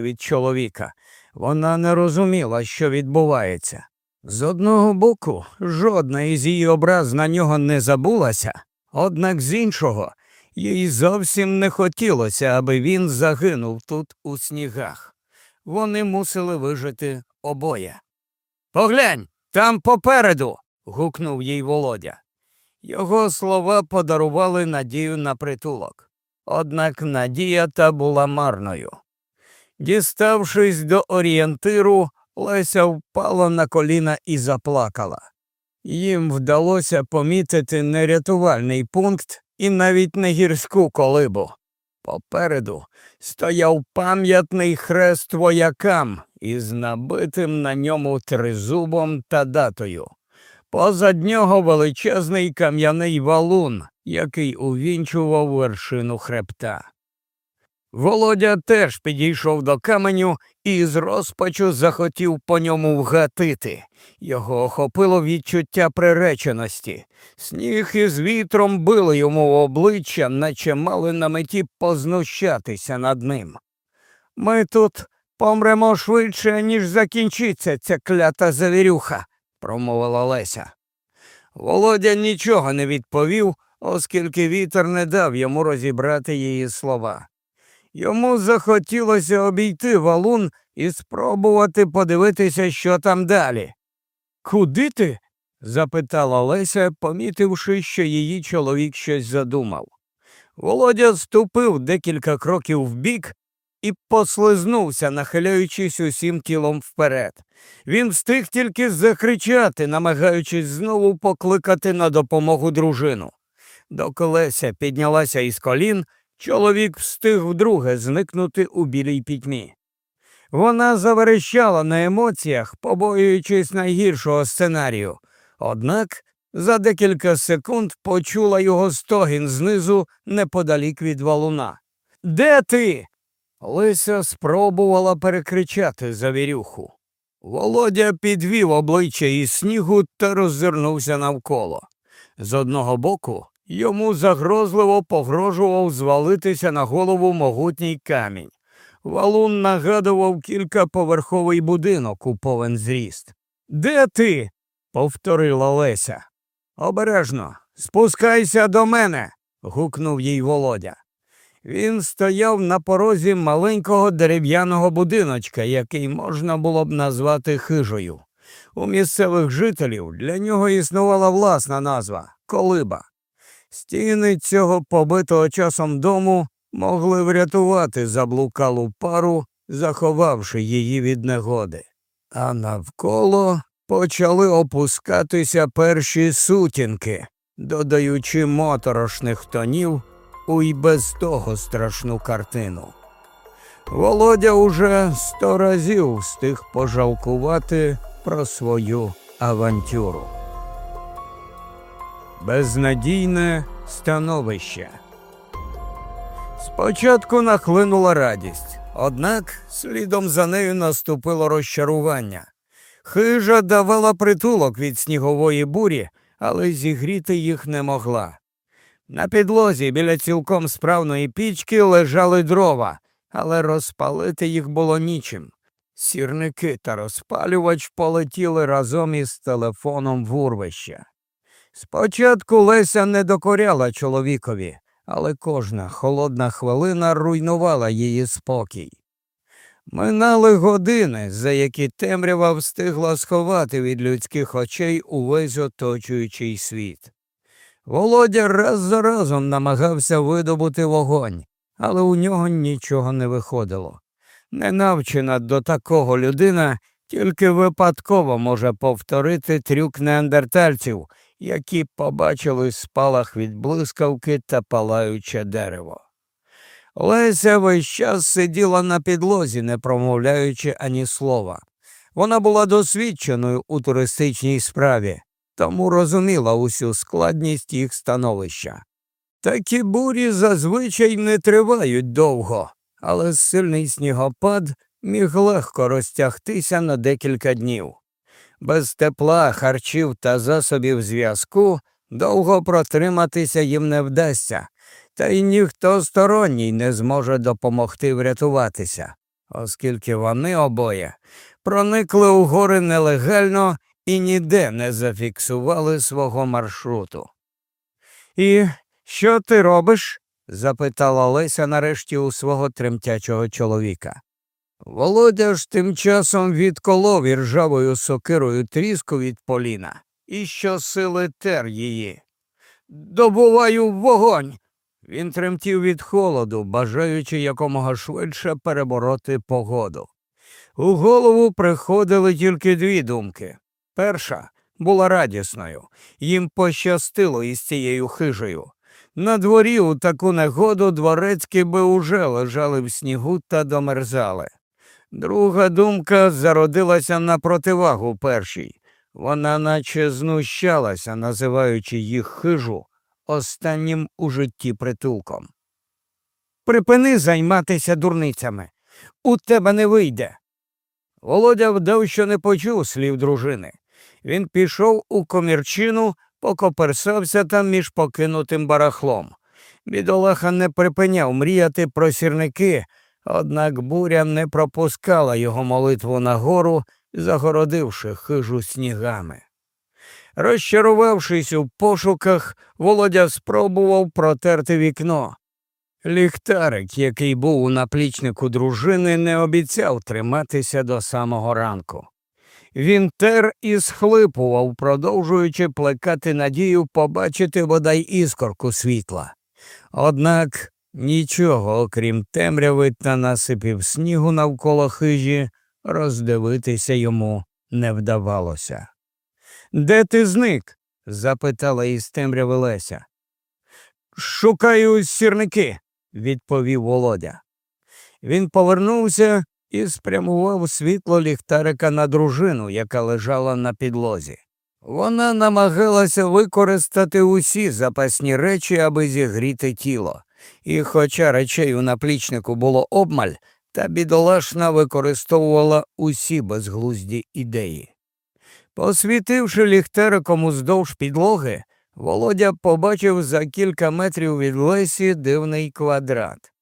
від чоловіка. Вона не розуміла, що відбувається. З одного боку, жодна із її образ на нього не забулася, однак з іншого, їй зовсім не хотілося, аби він загинув тут у снігах. Вони мусили вижити обоє. Поглянь, там попереду. гукнув їй Володя. Його слова подарували надію на притулок. Однак надія та була марною. Діставшись до орієнтиру, Леся впала на коліна і заплакала. Їм вдалося помітити не рятувальний пункт і навіть не гірську колибу. Попереду стояв пам'ятний хрест воякам із набитим на ньому тризубом та датою. Позад нього величезний кам'яний валун, який увінчував вершину хребта. Володя теж підійшов до каменю і з розпачу захотів по ньому вгатити. Його охопило відчуття приреченості. Сніг із вітром били йому в обличчя, наче мали на меті познущатися над ним. Ми тут помремо швидше, ніж закінчиться ця клята завірюха, промовила Леся. Володя нічого не відповів, оскільки вітер не дав йому розібрати її слова. Йому захотілося обійти валун і спробувати подивитися, що там далі. Куди ти? запитала Леся, помітивши, що її чоловік щось задумав. Володя ступив декілька кроків вбік і послизнувся, нахиляючись усім тілом вперед. Він встиг тільки закричати, намагаючись знову покликати на допомогу дружину. До колеся піднялася із колін. Чоловік встиг вдруге зникнути у білій пітьмі. Вона заверещала на емоціях, побоюючись найгіршого сценарію, однак за декілька секунд почула його стогін знизу неподалік від валуна. Де ти? Лися спробувала перекричати завірюху. Володя підвів обличчя із снігу та роззирнувся навколо. З одного боку Йому загрозливо погрожував звалитися на голову могутній камінь. Валун нагадував кількаповерховий будинок у повен зріст. Де ти? повторила Леся. Обережно, спускайся до мене. гукнув їй Володя. Він стояв на порозі маленького дерев'яного будиночка, який можна було б назвати хижою. У місцевих жителів для нього існувала власна назва колиба. Стіни цього побитого часом дому могли врятувати заблукалу пару, заховавши її від негоди. А навколо почали опускатися перші сутінки, додаючи моторошних тонів у й без того страшну картину. Володя уже сто разів встиг пожалкувати про свою авантюру. Безнадійне становище. Спочатку нахлинула радість, однак слідом за нею наступило розчарування. Хижа давала притулок від снігової бурі, але зігріти їх не могла. На підлозі біля цілком справної пічки лежали дрова, але розпалити їх було нічим. Сірники та розпалювач полетіли разом із телефоном в урвище. Спочатку Леся не докоряла чоловікові, але кожна холодна хвилина руйнувала її спокій. Минали години, за які темрява встигла сховати від людських очей увесь оточуючий світ. Володя раз за разом намагався видобути вогонь, але у нього нічого не виходило. Ненавчена до такого людина тільки випадково може повторити трюк неандертальців які побачили спалах від блискавки та палаюче дерево. Леся весь час сиділа на підлозі, не промовляючи ані слова. Вона була досвідченою у туристичній справі, тому розуміла усю складність їх становища. Такі бурі зазвичай не тривають довго, але сильний снігопад міг легко розтягтися на декілька днів. Без тепла, харчів та засобів зв'язку довго протриматися їм не вдасться, та й ніхто сторонній не зможе допомогти врятуватися. оскільки вони обоє проникли у гори нелегально і ніде не зафіксували свого маршруту. І що ти робиш? запитала Леся нарешті у свого тремтячого чоловіка. Володя ж тим часом відколов іржавою сокирою тріску від поліна і щосили тер її. Добуваю вогонь. Він тремтів від холоду, бажаючи якомога швидше перебороти погоду. У голову приходили тільки дві думки. Перша була радісною, їм пощастило із цією хижею. На дворі у таку негоду дворецькі би уже лежали в снігу та домерзали. Друга думка зародилася на противагу першій. Вона наче знущалася, називаючи їх хижу останнім у житті притулком. Припини займатися дурницями. У тебе не вийде. Володя вдав, що не почув слів дружини. Він пішов у комірчину, покоперсався там між покинутим барахлом. Бідолаха не припиняв мріяти про сірники, однак буря не пропускала його молитву на гору, загородивши хижу снігами. Розчарувавшись у пошуках, Володя спробував протерти вікно. Ліхтарик, який був у наплічнику дружини, не обіцяв триматися до самого ранку. Він тер і схлипував, продовжуючи плекати надію побачити бодай іскорку світла. Однак нічого, окрім темряви та насипів снігу навколо хижі, роздивитися йому не вдавалося. Де ти зник? запитала із темряви Леся. Шукаю сірники, відповів Володя. Він повернувся і спрямував світло ліхтарика на дружину, яка лежала на підлозі. Вона намагалася використати усі запасні речі, аби зігріти тіло, і, хоча речей у наплічнику було обмаль, та бідолашна використовувала усі безглузді ідеї. Посвітивши ліхтериком уздовж підлоги, Володя побачив за кілька метрів від Лесі дивний квадрат.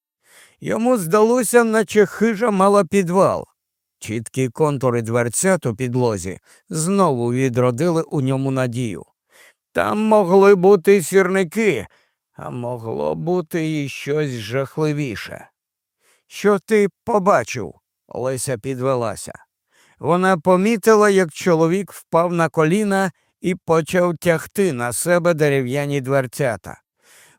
Йому здалося, наче хижа мала підвал. Чіткі контури дверцят у підлозі знову відродили у ньому надію. Там могли бути сірники, а могло бути і щось жахливіше. Що ти побачив? Леся підвелася. Вона помітила, як чоловік впав на коліна і почав тягти на себе дерев'яні дверцята.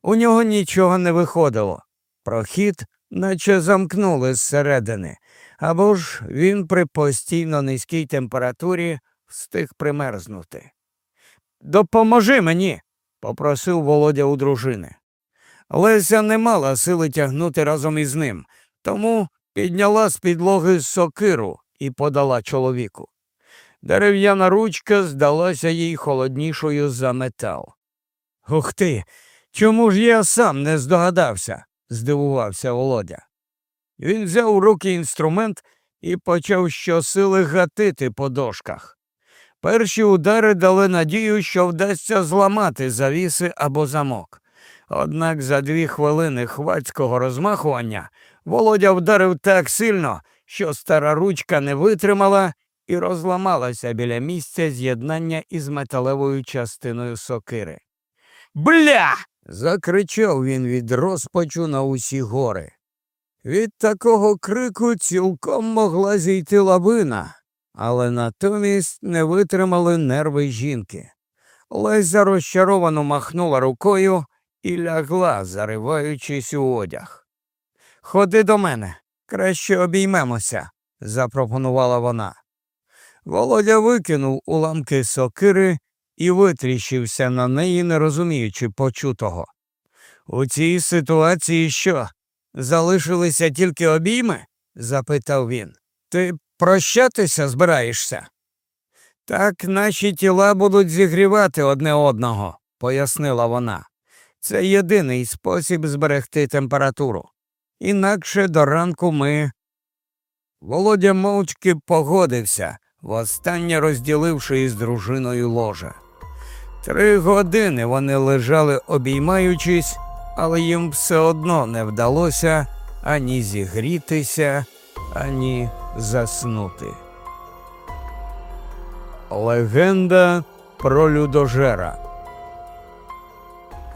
У нього нічого не виходило. Прохід, наче замкнули зсередини, або ж він при постійно низькій температурі встиг примерзнути. Допоможи мені, попросив Володя у дружини. Леся не мала сили тягнути разом із ним, тому підняла з підлоги сокиру і подала чоловіку. Дерев'яна ручка здалася їй холоднішою за метал. Ух ти, чому ж я сам не здогадався? здивувався Володя. Він взяв у руки інструмент і почав щосили гатити по дошках. Перші удари дали надію, що вдасться зламати завіси або замок. Однак за дві хвилини хвацького розмахування Володя вдарив так сильно, що стара ручка не витримала і розламалася біля місця з'єднання із металевою частиною сокири. Бля. закричав він від розпачу на усі гори. Від такого крику цілком могла зійти лавина, але натомість не витримали нерви жінки. Леся розчаровано махнула рукою і лягла, зариваючись у одяг. Ходи до мене, краще обіймемося, запропонувала вона. Володя викинув уламки сокири і витріщився на неї, не розуміючи почутого. У цій ситуації що? Залишилися тільки обійми? запитав він. Ти прощатися збираєшся? Так наші тіла будуть зігрівати одне одного, пояснила вона. Це єдиний спосіб зберегти температуру. Інакше до ранку ми. Володя мовчки погодився, востаннє розділивши із дружиною ложа. Три години вони лежали обіймаючись, але їм все одно не вдалося ані зігрітися, ані заснути. Легенда про людожера.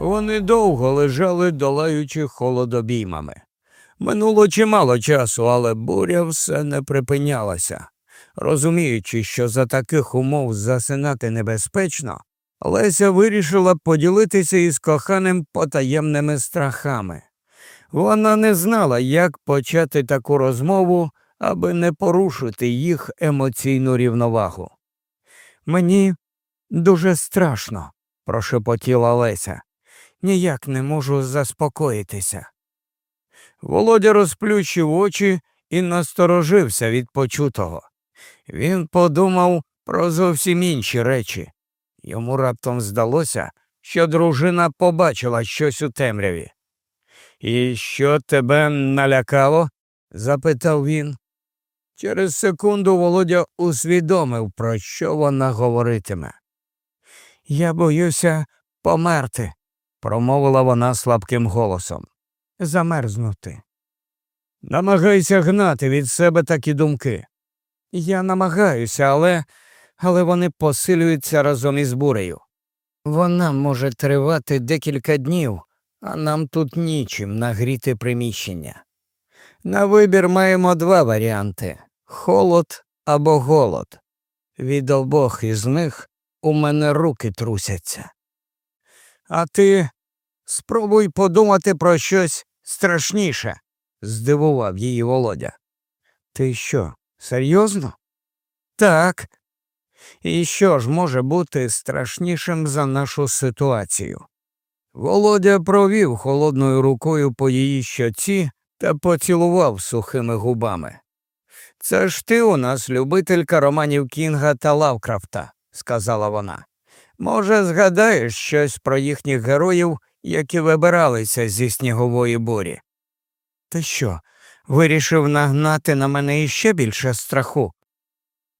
Вони довго лежали, долаючи холодобіймами. Минуло чимало часу, але буря все не припинялася. Розуміючи, що за таких умов засинати небезпечно, Леся вирішила поділитися із коханим потаємними страхами. Вона не знала, як почати таку розмову, аби не порушити їх емоційну рівновагу. Мені дуже страшно, прошепотіла Леся. Ніяк не можу заспокоїтися. Володя розплющив очі і насторожився від почутого. Він подумав про зовсім інші речі. Йому раптом здалося, що дружина побачила щось у темряві. І що тебе налякало? запитав він. Через секунду Володя усвідомив, про що вона говоритиме. Я боюся померти, промовила вона слабким голосом. Замерзнути. Намагайся гнати від себе такі думки. Я намагаюся, але але вони посилюються разом із бурею. Вона може тривати декілька днів, а нам тут нічим нагріти приміщення. На вибір маємо два варіанти холод або голод. Від обох із них у мене руки трусяться. А ти спробуй подумати про щось страшніше, здивував її Володя. Ти що, серйозно? Так. І що ж може бути страшнішим за нашу ситуацію? Володя провів холодною рукою по її щоці та поцілував сухими губами. Це ж ти у нас любителька романів Кінга та Лавкрафта, сказала вона. Може, згадаєш щось про їхніх героїв, які вибиралися зі снігової бурі? Ти що, вирішив нагнати на мене іще більше страху?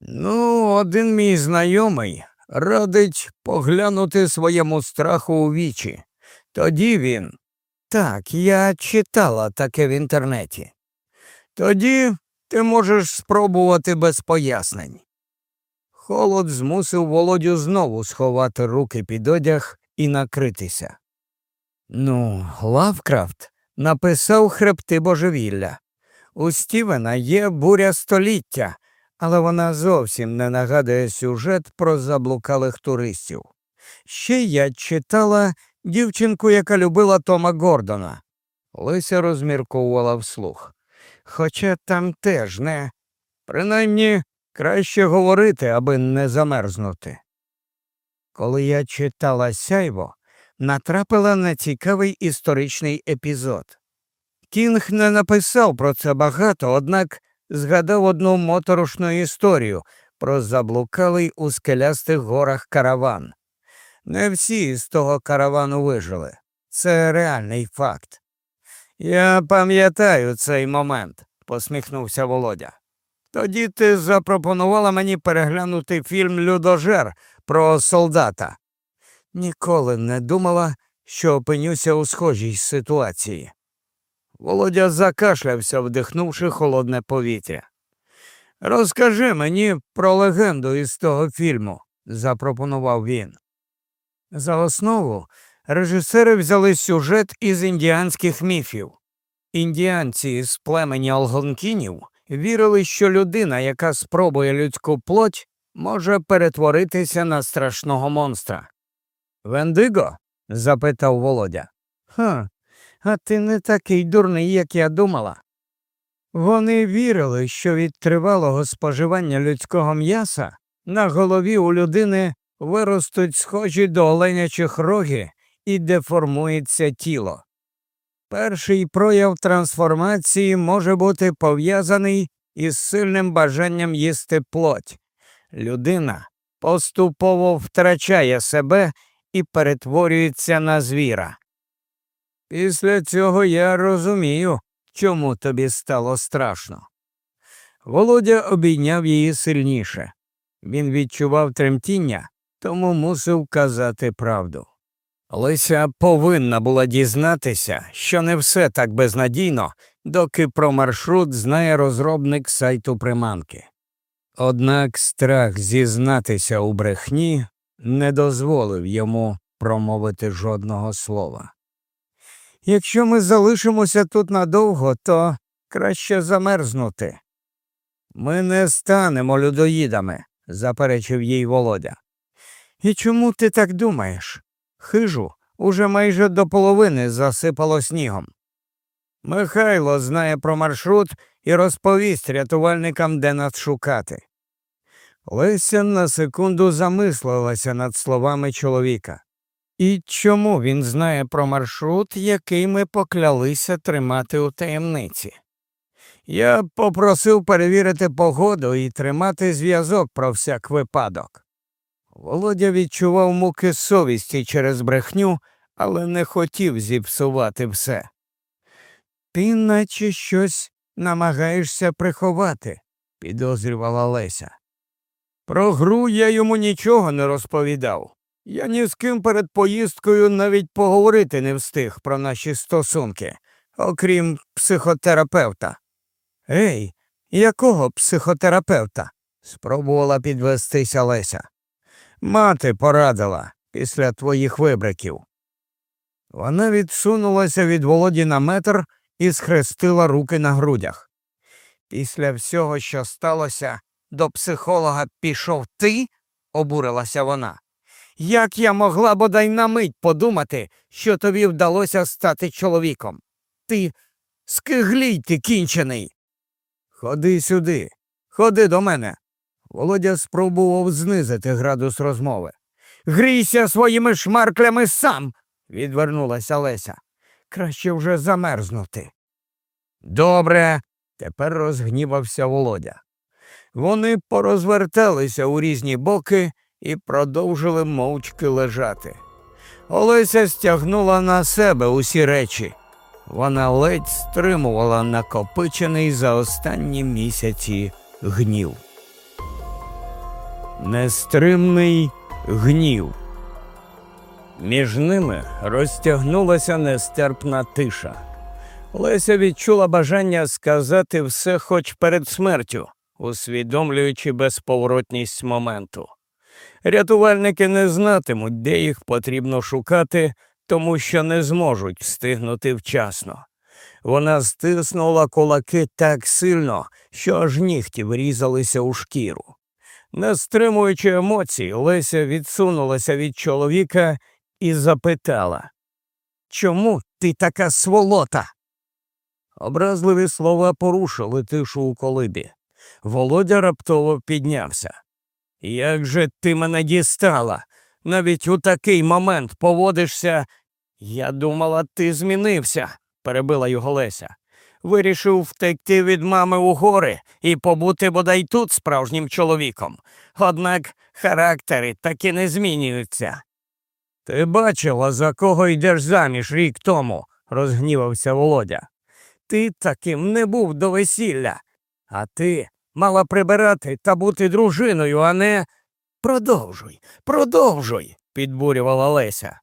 Ну, один мій знайомий радить поглянути своєму страху у вічі. Тоді він. Так, я читала таке в інтернеті. Тоді ти можеш спробувати без пояснень. Холод змусив володю знову сховати руки під одяг і накритися. Ну, Лавкрафт написав хребти божевілля. У Стівена є буря століття, але вона зовсім не нагадує сюжет про заблукалих туристів. Ще я читала дівчинку, яка любила Тома Гордона. Лися розмірковувала вслух. Хоча там теж не. Принаймні краще говорити, аби не замерзнути. Коли я читала сяйво, натрапила на цікавий історичний епізод. Кінг не написав про це багато, однак згадав одну моторошну історію про заблукалий у скелястих горах караван. Не всі з того каравану вижили. Це реальний факт. Я пам'ятаю цей момент, посміхнувся Володя. Тоді ти запропонувала мені переглянути фільм Людожер про солдата. Ніколи не думала, що опинюся у схожій ситуації. Володя закашлявся, вдихнувши холодне повітря. Розкажи мені про легенду із того фільму, запропонував він. За основу режисери взяли сюжет із індіанських міфів. Індіанці з племені алгонкінів вірили, що людина, яка спробує людську плоть, може перетворитися на страшного монстра. Вендиго? запитав Володя. Ха, а ти не такий дурний, як я думала. Вони вірили, що від тривалого споживання людського м'яса на голові у людини виростуть схожі до оленячих роги і деформується тіло. Перший прояв трансформації може бути пов'язаний із сильним бажанням їсти плоть. Людина поступово втрачає себе і перетворюється на звіра. Після цього я розумію, чому тобі стало страшно. Володя обійняв її сильніше. Він відчував тремтіння, тому мусив казати правду. Лися повинна була дізнатися, що не все так безнадійно, доки про маршрут знає розробник сайту приманки. Однак страх зізнатися у брехні не дозволив йому промовити жодного слова. Якщо ми залишимося тут надовго, то краще замерзнути. Ми не станемо людоїдами, заперечив їй Володя. І чому ти так думаєш? Хижу уже майже до половини засипало снігом. Михайло знає про маршрут і розповість рятувальникам, де нас шукати. Леся на секунду замислилася над словами чоловіка. І чому він знає про маршрут, який ми поклялися тримати у таємниці? Я попросив перевірити погоду і тримати зв'язок про всяк випадок. Володя відчував муки совісті через брехню, але не хотів зіпсувати все. Ти наче щось намагаєшся приховати, підозрювала Леся. Про гру я йому нічого не розповідав. Я ні з ким перед поїздкою навіть поговорити не встиг про наші стосунки, окрім психотерапевта. Ей, якого психотерапевта? спробувала підвестися Леся. Мати порадила після твоїх вибриків. Вона відсунулася від володі на метр і схрестила руки на грудях. Після всього, що сталося, до психолога пішов ти, обурилася вона. Як я могла бодай на мить подумати, що тобі вдалося стати чоловіком? Ти скиглій ти кінчений. Ходи сюди, ходи до мене. Володя спробував знизити градус розмови. Грійся своїми шмарклями сам, відвернулася Леся. Краще вже замерзнути. Добре, тепер розгнівався Володя. Вони порозверталися у різні боки і продовжили мовчки лежати. Олеся стягнула на себе усі речі. Вона ледь стримувала накопичений за останні місяці гнів. Нестримний гнів. Між ними розтягнулася нестерпна тиша. Леся відчула бажання сказати все хоч перед смертю, усвідомлюючи безповоротність моменту. Рятувальники не знатимуть, де їх потрібно шукати, тому що не зможуть встигнути вчасно. Вона стиснула кулаки так сильно, що аж нігті врізалися у шкіру. Не стримуючи емоцій, Леся відсунулася від чоловіка і запитала Чому ти така сволота? Образливі слова порушили тишу у колибі. Володя раптово піднявся. Як же ти мене дістала? Навіть у такий момент поводишся. Я думала, ти змінився, перебила його Леся. Вирішив втекти від мами у гори і побути бодай тут справжнім чоловіком. Однак характери таки не змінюються. Ти бачила, за кого йдеш заміж рік тому, розгнівався Володя. Ти таким не був до весілля, а ти мала прибирати та бути дружиною, а не. Продовжуй, продовжуй, підбурювала Леся.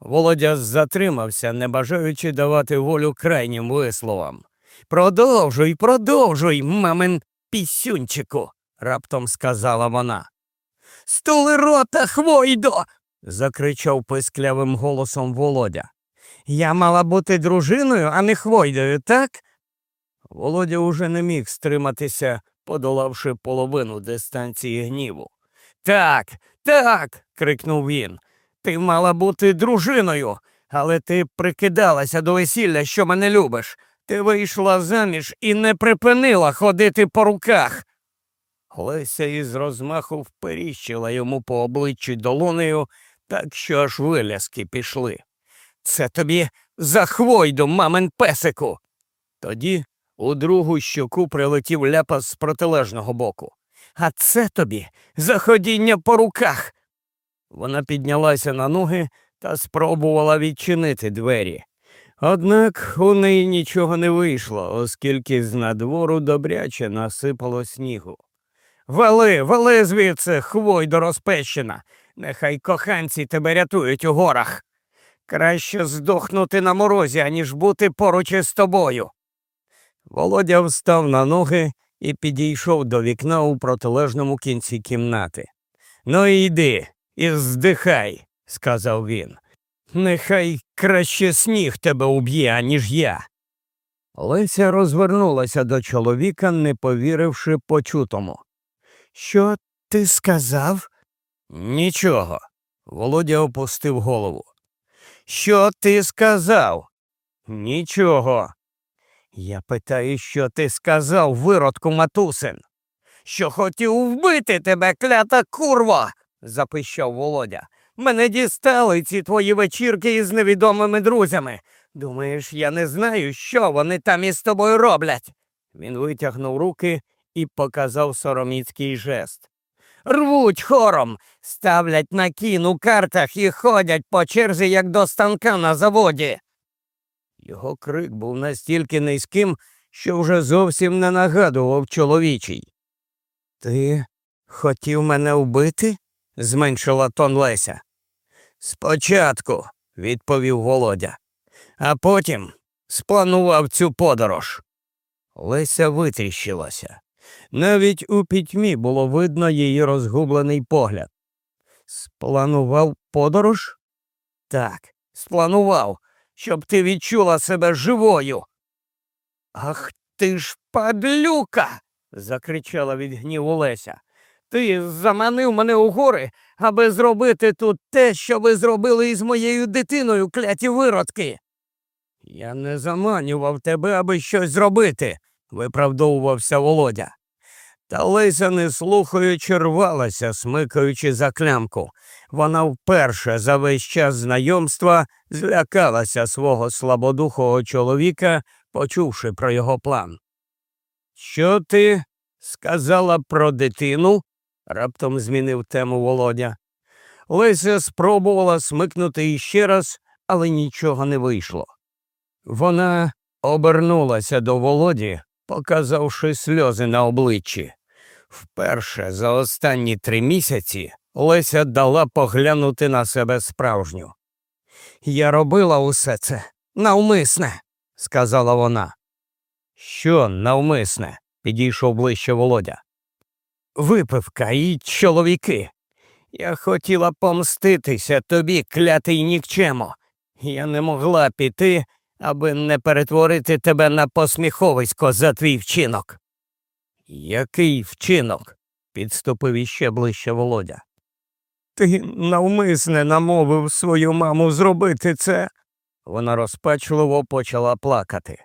Володя затримався, не бажаючи давати волю крайнім висловам. Продовжуй, продовжуй, мамин пісюнчику, раптом сказала вона. Стули рота, хвойдо. закричав писклявим голосом Володя. Я мала бути дружиною, а не хвойдою, так? Володя уже не міг стриматися, подолавши половину дистанції гніву. Так, так. крикнув він. Ти мала бути дружиною, але ти прикидалася до весілля, що мене любиш. Ти вийшла заміж і не припинила ходити по руках. Леся із розмаху вперіщила йому по обличчі долонею, так що аж виляски пішли. Це тобі за хвойду, мамин песику. Тоді у другу щоку прилетів ляпас з протилежного боку. А це тобі за ходіння по руках. Вона піднялася на ноги та спробувала відчинити двері. Однак у неї нічого не вийшло, оскільки з надвору добряче насипало снігу. Вали, вали звідси, хвойдо розпещена. Нехай коханці тебе рятують у горах. Краще здохнути на морозі, аніж бути поруч із тобою. Володя встав на ноги і підійшов до вікна у протилежному кінці кімнати. Ну, йди і здихай, сказав він. Нехай краще сніг тебе уб'є, аніж я. Леся розвернулася до чоловіка, не повіривши почутому. Що ти сказав? Нічого. Володя опустив голову. Що ти сказав? Нічого. Я питаю, що ти сказав, виродку матусин. Що хотів вбити тебе, клята курва, запищав Володя. Мене дістали ці твої вечірки із невідомими друзями. Думаєш, я не знаю, що вони там із тобою роблять. Він витягнув руки і показав сороміцький жест. Рвуть хором, ставлять на кін у картах і ходять по черзі, як до станка на заводі. Його крик був настільки низьким, що вже зовсім не нагадував чоловічий. Ти хотів мене вбити? Зменшила тон Леся. Спочатку, відповів Володя, а потім спланував цю подорож. Леся витріщилася. Навіть у пітьмі було видно її розгублений погляд. Спланував подорож? Так, спланував, щоб ти відчула себе живою. Ах ти ж падлюка. закричала від гніву Леся. Ти заманив мене у гори, аби зробити тут те, що ви зробили із моєю дитиною, кляті виродки. Я не заманював тебе, аби щось зробити, виправдовувався Володя. Та Леся, не слухаючи, рвалася, смикаючи за клямку. Вона вперше за весь час знайомства злякалася свого слабодухого чоловіка, почувши про його план. Що ти сказала про дитину? Раптом змінив тему Володя. Леся спробувала смикнути іще раз, але нічого не вийшло. Вона обернулася до Володі, показавши сльози на обличчі. Вперше за останні три місяці Леся дала поглянути на себе справжню. Я робила усе це навмисне, сказала вона. Що навмисне? підійшов ближче Володя. Випивка і чоловіки. Я хотіла помститися тобі, клятий нікчемо. Я не могла піти, аби не перетворити тебе на посміховисько за твій вчинок. Який вчинок? підступив іще ближче Володя. Ти навмисне намовив свою маму зробити це. Вона розпачливо почала плакати.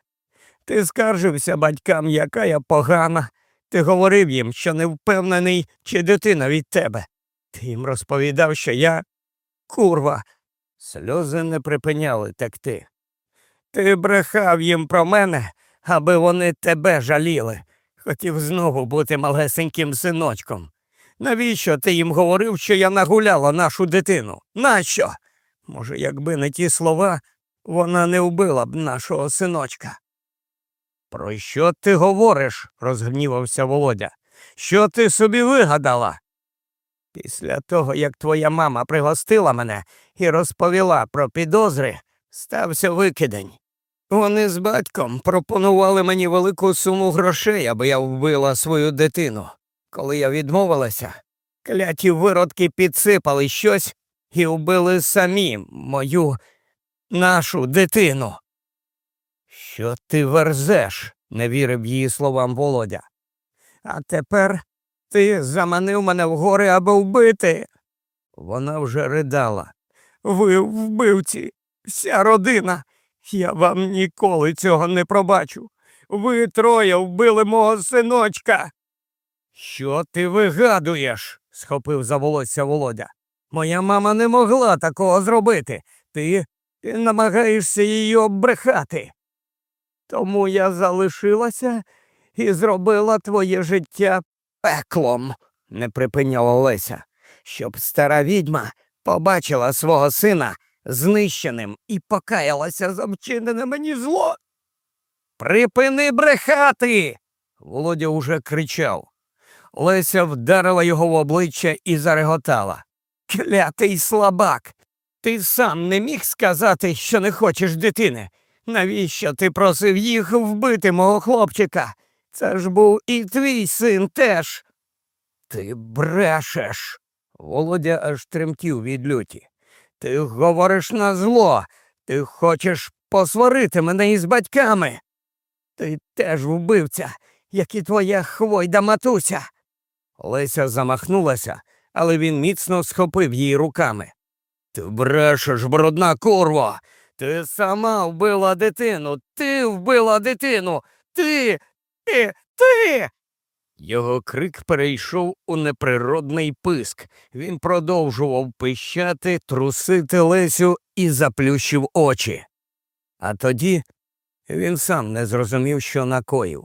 Ти скаржився батькам, яка я погана. Ти говорив їм, що не впевнений, чи дитина від тебе. Ти їм розповідав, що я курва. Сльози не припиняли текти. Ти брехав їм про мене, аби вони тебе жаліли. Хотів знову бути малесеньким синочком. Навіщо ти їм говорив, що я нагуляла нашу дитину? Нащо? Може, якби не ті слова, вона не вбила б нашого синочка. Про що ти говориш? розгнівався Володя. Що ти собі вигадала? Після того, як твоя мама пригостила мене і розповіла про підозри, стався викидень. Вони з батьком пропонували мені велику суму грошей, аби я вбила свою дитину. Коли я відмовилася, кляті виродки підсипали щось і вбили самі мою нашу дитину. Що ти верзеш? не вірив її словам Володя. А тепер ти заманив мене в гори, аби вбити. Вона вже ридала. Ви вбивці, вся родина. Я вам ніколи цього не пробачу. Ви троє вбили мого синочка. Що ти вигадуєш? схопив за волосся Володя. Моя мама не могла такого зробити. Ти, ти намагаєшся її оббрехати. Тому я залишилася і зробила твоє життя пеклом, не припиняла Леся, щоб стара відьма побачила свого сина знищеним і покаялася за вчинене мені зло. Припини брехати. Володя уже кричав. Леся вдарила його в обличчя і зареготала. Клятий слабак. Ти сам не міг сказати, що не хочеш дитини. Навіщо ти просив їх вбити мого хлопчика? Це ж був і твій син теж. Ти брешеш. Володя аж тремтів від люті. Ти говориш на зло. Ти хочеш посварити мене із батьками. Ти теж вбивця, як і твоя хвойда матуся. Леся замахнулася, але він міцно схопив її руками. Ти брешеш, брудна курва. Ти сама вбила дитину. Ти вбила дитину. Ти, ти, ти. Його крик перейшов у неприродний писк. Він продовжував пищати, трусити Лесю і заплющив очі. А тоді він сам не зрозумів, що накоїв.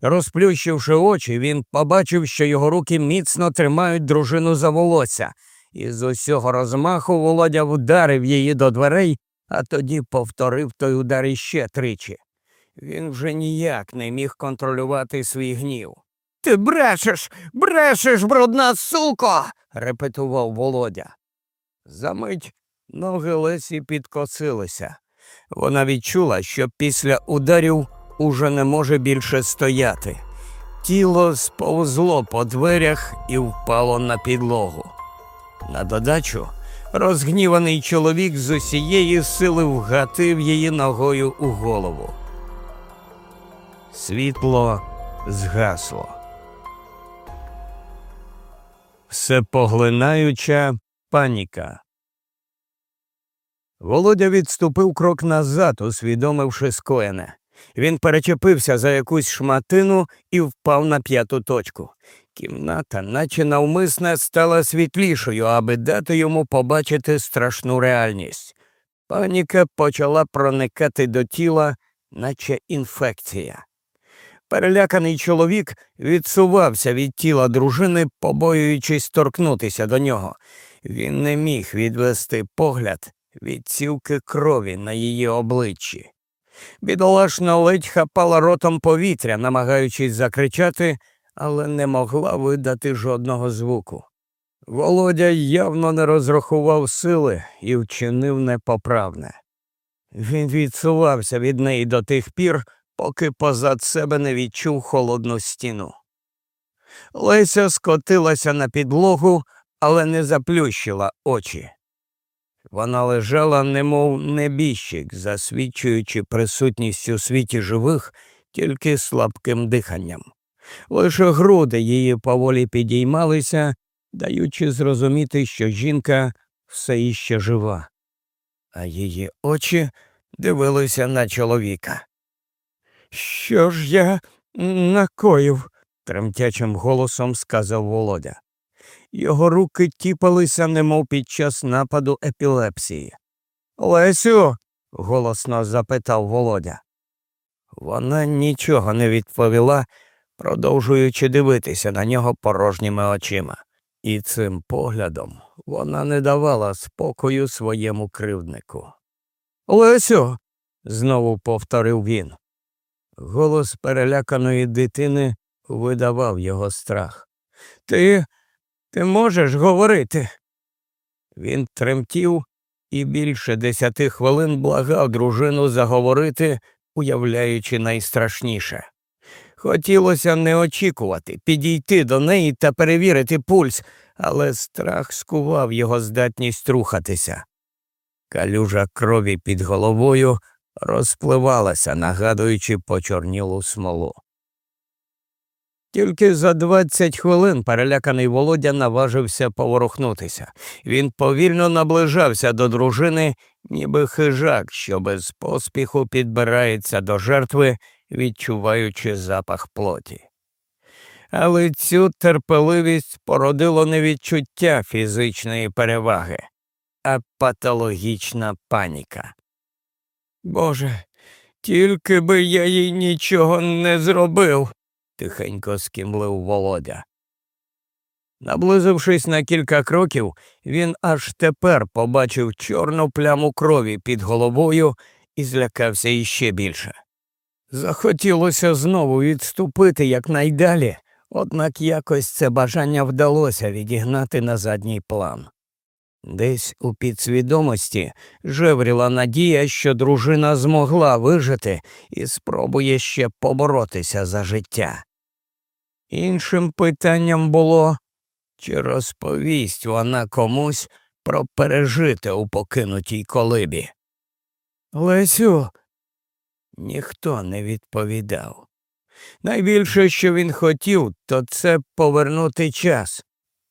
Розплющивши очі, він побачив, що його руки міцно тримають дружину за волосся, і з усього розмаху Володя вдарив її до дверей, а тоді повторив той удар іще тричі. Він вже ніяк не міг контролювати свій гнів. Ти брешеш, брешеш, брудна суко. репетував Володя. Замить ноги Лесі підкосилися. Вона відчула, що після ударів уже не може більше стояти. Тіло сповзло по дверях і впало на підлогу. На додачу розгніваний чоловік з усієї сили вгатив її ногою у голову. Світло згасло. Всепоглинаюча паніка. Володя відступив крок назад, усвідомивши скоєне. Він перечепився за якусь шматину і впав на п'яту точку. Кімната, наче навмисне, стала світлішою, аби дати йому побачити страшну реальність. Паніка почала проникати до тіла, наче інфекція. Переляканий чоловік відсувався від тіла дружини, побоюючись торкнутися до нього. Він не міг відвести погляд від цівки крові на її обличчі. Бідолашна ледь хапала ротом повітря, намагаючись закричати, але не могла видати жодного звуку. Володя явно не розрахував сили і вчинив непоправне. Він відсувався від неї до тих пір, поки позад себе не відчув холодну стіну. Леся скотилася на підлогу, але не заплющила очі. Вона лежала, немов небіжчик, засвідчуючи присутність у світі живих тільки слабким диханням. Лише груди її поволі підіймалися, даючи зрозуміти, що жінка все іще жива, а її очі дивилися на чоловіка. Що ж я накоїв? тремтячим голосом сказав Володя. Його руки тіпалися, немов під час нападу епілепсії. Лесю. голосно запитав Володя. Вона нічого не відповіла, продовжуючи дивитися на нього порожніми очима. І цим поглядом вона не давала спокою своєму кривднику. Лесю. знову повторив він. Голос переляканої дитини видавав його страх. Ти ти можеш говорити? Він тремтів і більше десяти хвилин благав дружину заговорити, уявляючи найстрашніше. Хотілося не очікувати, підійти до неї та перевірити пульс, але страх скував його здатність рухатися. Калюжа крові під головою розпливалася, нагадуючи почорнілу смолу. Тільки за двадцять хвилин переляканий Володя наважився поворухнутися. Він повільно наближався до дружини, ніби хижак, що без поспіху підбирається до жертви, відчуваючи запах плоті. Але цю терпеливість породило не відчуття фізичної переваги, а патологічна паніка. Боже, тільки би я їй нічого не зробив тихенько скімлив Володя. Наблизившись на кілька кроків, він аж тепер побачив чорну пляму крові під головою і злякався іще більше. Захотілося знову відступити якнайдалі, однак якось це бажання вдалося відігнати на задній план. Десь у підсвідомості жевріла надія, що дружина змогла вижити і спробує ще поборотися за життя. Іншим питанням було, чи розповість вона комусь про пережите у покинутій колибі. Лесю, ніхто не відповідав. Найбільше, що він хотів, то це повернути час.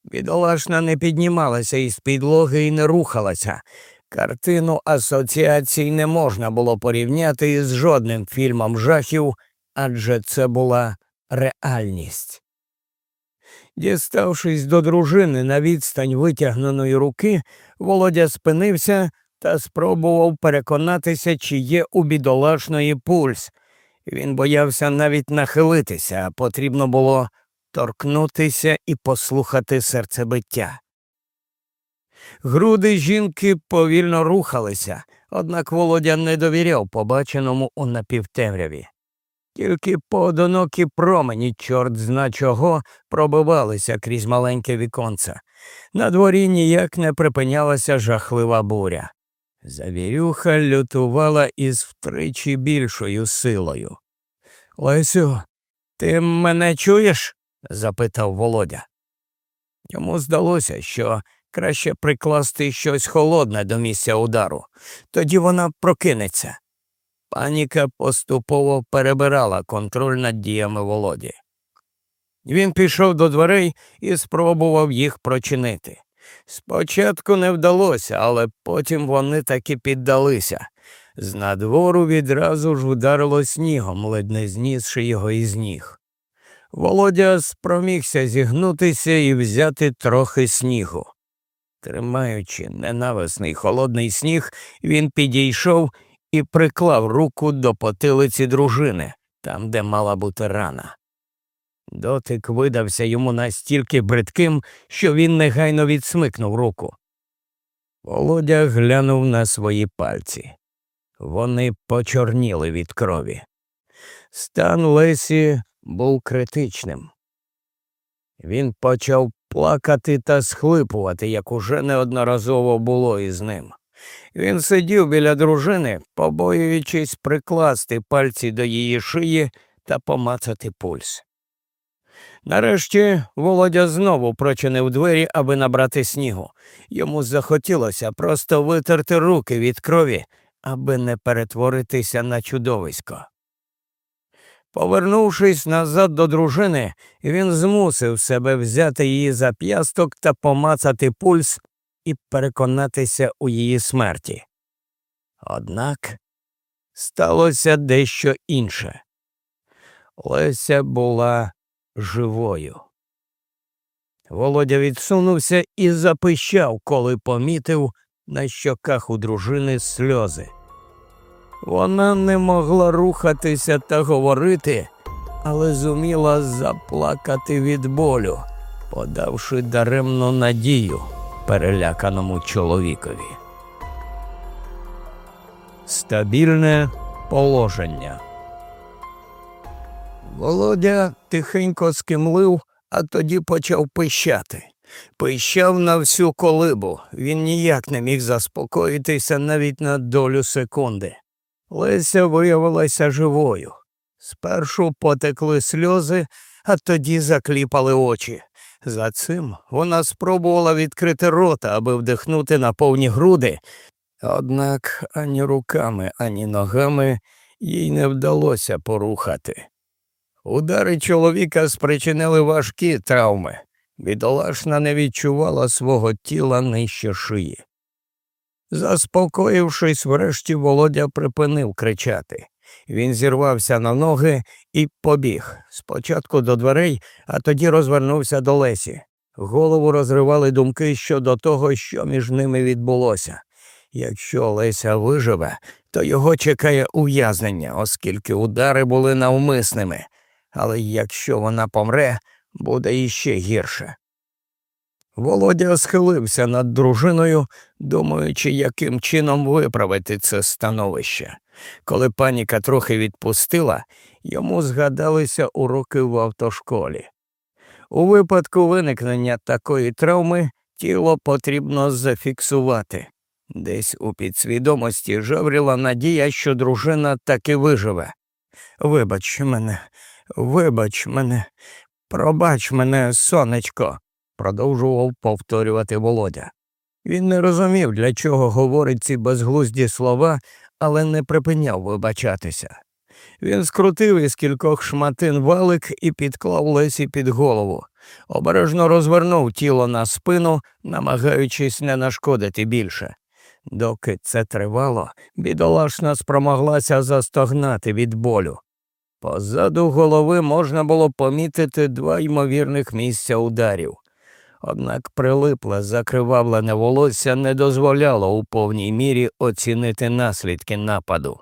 Бідолашна не піднімалася із підлоги і не рухалася. Картину асоціацій не можна було порівняти із жодним фільмом жахів, адже це була реальність. Діставшись до дружини на відстань витягненої руки, Володя спинився та спробував переконатися, чи є у бідолашної пульс. Він боявся навіть нахилитися, а потрібно було торкнутися і послухати серцебиття. Груди жінки повільно рухалися, однак Володя не довіряв побаченому у напівтемряві. Тільки поодинокі промені, чорт зна чого, пробивалися крізь маленьке віконце. На дворі ніяк не припинялася жахлива буря. Завірюха лютувала із втричі більшою силою. Лесю, ти мене чуєш? запитав Володя. Йому здалося, що краще прикласти щось холодне до місця удару, тоді вона прокинеться. Паніка поступово перебирала контроль над діями Володі. Він пішов до дверей і спробував їх прочинити. Спочатку не вдалося, але потім вони таки піддалися. З надвору відразу ж вдарило снігом, ледь не знісши його із ніг. Володя спромігся зігнутися і взяти трохи снігу. Тримаючи ненависний холодний сніг, він підійшов і приклав руку до потилиці дружини, там, де мала бути рана. Дотик видався йому настільки бридким, що він негайно відсмикнув руку. Володя глянув на свої пальці. Вони почорніли від крові. Стан Лесі був критичним. Він почав плакати та схлипувати, як уже неодноразово було із ним. Він сидів біля дружини, побоюючись прикласти пальці до її шиї та помацати пульс. Нарешті Володя знову прочинив двері, аби набрати снігу. Йому захотілося просто витерти руки від крові, аби не перетворитися на чудовисько. Повернувшись назад до дружини, він змусив себе взяти її за п'ясток та помацати пульс і переконатися у її смерті. Однак сталося дещо інше. Леся була живою. Володя відсунувся і запищав, коли помітив на щоках у дружини сльози. Вона не могла рухатися та говорити, але зуміла заплакати від болю, подавши даремну надію переляканому чоловікові. Стабільне положення. Володя тихенько скимлив, а тоді почав пищати. Пищав на всю колибу. Він ніяк не міг заспокоїтися навіть на долю секунди. Леся виявилася живою. Спершу потекли сльози, а тоді закліпали очі. За цим вона спробувала відкрити рота, аби вдихнути на повні груди, однак ані руками, ані ногами їй не вдалося порухати. Удари чоловіка спричинили важкі травми. Бідолашна не відчувала свого тіла нижче шиї. Заспокоївшись, врешті Володя припинив кричати. Він зірвався на ноги і побіг спочатку до дверей, а тоді розвернувся до Лесі. Голову розривали думки щодо того, що між ними відбулося. Якщо Леся виживе, то його чекає ув'язнення, оскільки удари були навмисними, але якщо вона помре, буде іще гірше. Володя схилився над дружиною, думаючи, яким чином виправити це становище. Коли паніка трохи відпустила, йому згадалися уроки в автошколі. У випадку виникнення такої травми тіло потрібно зафіксувати. Десь у підсвідомості жавріла надія, що дружина таки виживе. Вибач мене, вибач мене, пробач мене, сонечко, продовжував повторювати Володя. Він не розумів, для чого говорить ці безглузді слова, але не припиняв вибачатися. Він скрутив із кількох шматин валик і підклав Лесі під голову, обережно розвернув тіло на спину, намагаючись не нашкодити більше. Доки це тривало, бідолашна спромоглася застогнати від болю. Позаду голови можна було помітити два ймовірних місця ударів. Однак прилипле закривавлене волосся не дозволяло у повній мірі оцінити наслідки нападу.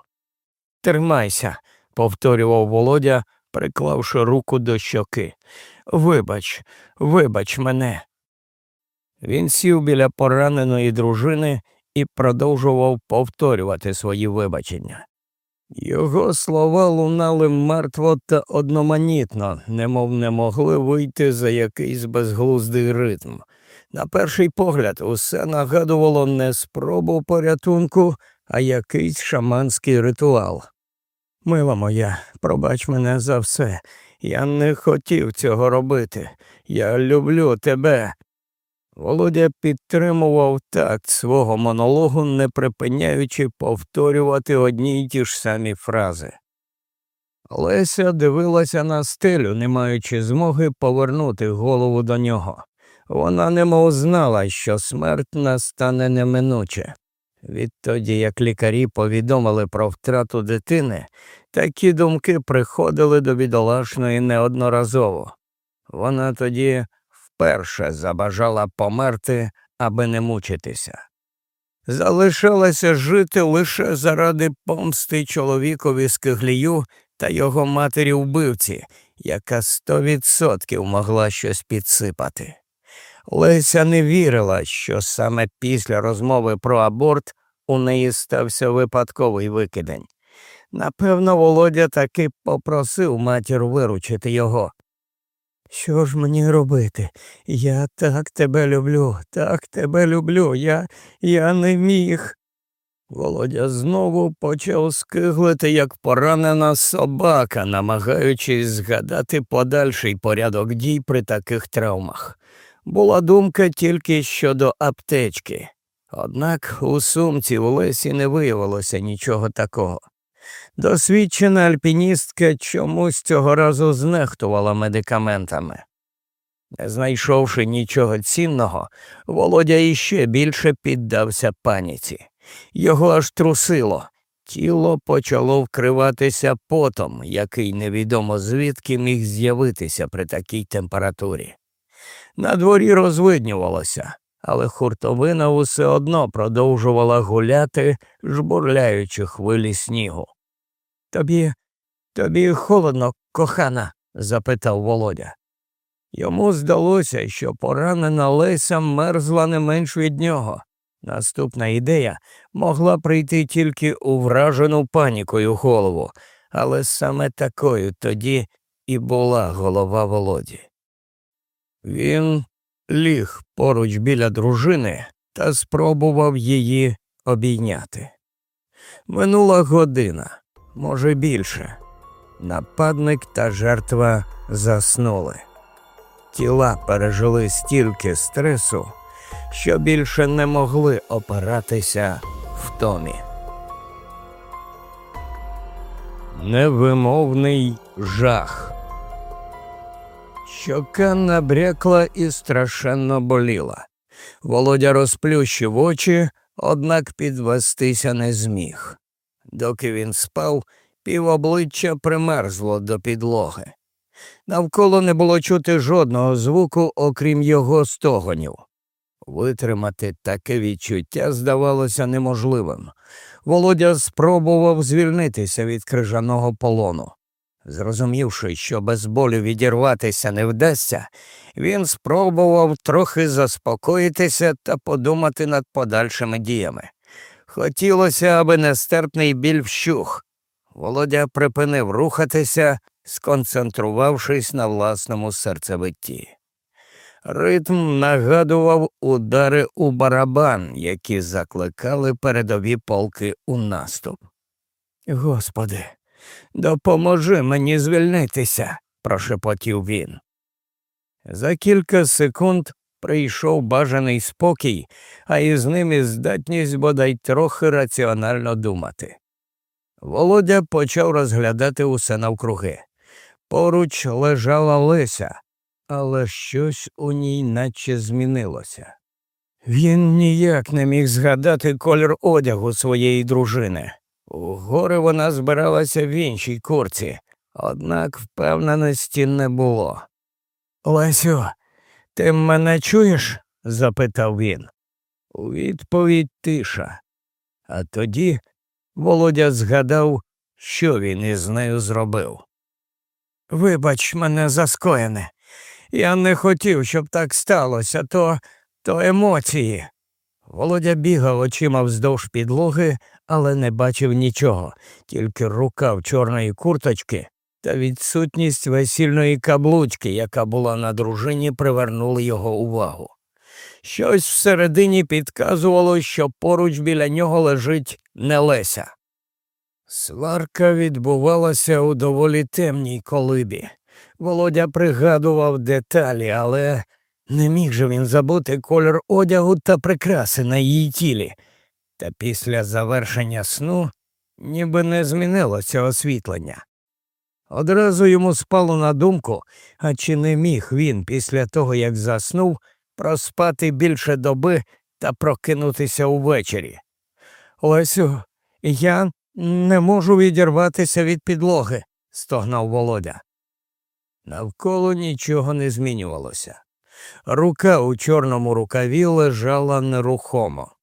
Тримайся, повторював Володя, приклавши руку до щоки. Вибач, вибач мене. Він сів біля пораненої дружини і продовжував повторювати свої вибачення. Його слова лунали мертво та одноманітно, немов не могли вийти за якийсь безглуздий ритм. На перший погляд, усе нагадувало не спробу порятунку, а якийсь шаманський ритуал. Мила моя, пробач мене за все. Я не хотів цього робити. Я люблю тебе. Володя підтримував такт свого монологу, не припиняючи повторювати одні й ті ж самі фрази. Леся дивилася на стелю, не маючи змоги повернути голову до нього. Вона немов знала, що смерть настане неминуче. Відтоді, як лікарі повідомили про втрату дитини, такі думки приходили до бідолашної неодноразово. Вона тоді вперше забажала померти, аби не мучитися. Залишалася жити лише заради помсти чоловікові з киглію та його матері вбивці, яка сто відсотків могла щось підсипати. Леся не вірила, що саме після розмови про аборт у неї стався випадковий викидень. Напевно, Володя таки попросив матір виручити його. Що ж мені робити? Я так тебе люблю, так тебе люблю, я я не міг. Володя знову почав скиглити, як поранена собака, намагаючись згадати подальший порядок дій при таких травмах. Була думка тільки щодо аптечки. Однак у сумці в Лесі не виявилося нічого такого. Досвідчена альпіністка чомусь цього разу знехтувала медикаментами. Не знайшовши нічого цінного, Володя іще більше піддався паніці. Його аж трусило. Тіло почало вкриватися потом, який невідомо звідки міг з'явитися при такій температурі. На дворі розвиднювалося, але хуртовина усе одно продовжувала гуляти, жбурляючи хвилі снігу. Тобі, тобі холодно, кохана? запитав Володя. Йому здалося, що поранена Леся мерзла не менш від нього. Наступна ідея могла прийти тільки у вражену панікою голову, але саме такою тоді і була голова Володі. Він ліг поруч біля дружини та спробував її обійняти. Минула година, може більше. Нападник та жертва заснули. Тіла пережили стільки стресу, що більше не могли опиратися в томі. Невимовний жах. Щока набрякла і страшенно боліла. Володя розплющив очі, однак підвестися не зміг. Доки він спав, півобличчя примерзло до підлоги. Навколо не було чути жодного звуку, окрім його стогонів. Витримати таке відчуття здавалося неможливим. Володя спробував звільнитися від крижаного полону. Зрозумівши, що без болю відірватися не вдасться, він спробував трохи заспокоїтися та подумати над подальшими діями. Хотілося, аби нестерпний біль вщух. Володя припинив рухатися, сконцентрувавшись на власному серцевитті. Ритм нагадував удари у барабан, які закликали передові полки у наступ. Господи, допоможи мені звільнитися, прошепотів він. За кілька секунд прийшов бажаний спокій, а із ним і здатність бодай трохи раціонально думати. Володя почав розглядати усе навкруги. Поруч лежала Леся, але щось у ній наче змінилося. Він ніяк не міг згадати колір одягу своєї дружини. У гори вона збиралася в іншій курці, однак впевненості не було. Лесю, ти мене чуєш? запитав він. У відповідь тиша. А тоді Володя згадав, що він із нею зробив. Вибач мене заскоєне. Я не хотів, щоб так сталося, то то емоції. Володя бігав очима вздовж підлоги, але не бачив нічого, тільки рукав чорної курточки та відсутність весільної каблучки, яка була на дружині, привернули його увагу. Щось всередині підказувало, що поруч біля нього лежить не Леся. Сварка відбувалася у доволі темній колибі. Володя пригадував деталі, але не міг же він забути колір одягу та прикраси на її тілі. Та після завершення сну ніби не змінилося освітлення. Одразу йому спало на думку, а чи не міг він після того, як заснув, проспати більше доби та прокинутися увечері. Лесю, я не можу відірватися від підлоги, стогнав Володя. Навколо нічого не змінювалося. Рука у чорному рукаві лежала нерухомо.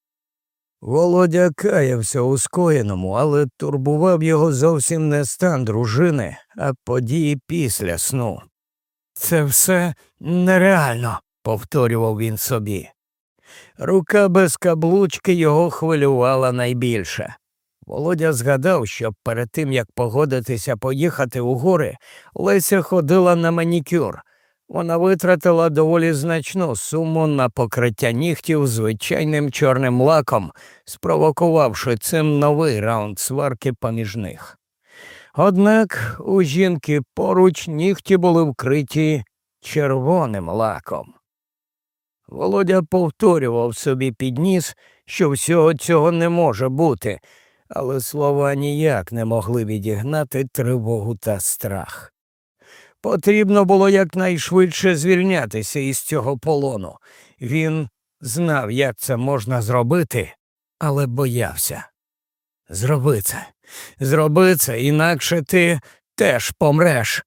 Володя каявся у скоєному, але турбував його зовсім не стан дружини, а події після сну. Це все нереально, повторював він собі. Рука без каблучки його хвилювала найбільше. Володя згадав, що перед тим як погодитися поїхати у гори, Леся ходила на манікюр. Вона витратила доволі значну суму на покриття нігтів звичайним чорним лаком, спровокувавши цим новий раунд сварки поміж них. Однак у жінки поруч нігті були вкриті червоним лаком. Володя повторював собі підніс, що всього цього не може бути, але слова ніяк не могли відігнати тривогу та страх. Потрібно було якнайшвидше звільнятися із цього полону. Він знав, як це можна зробити, але боявся. Зроби це, зроби це, інакше ти теж помреш.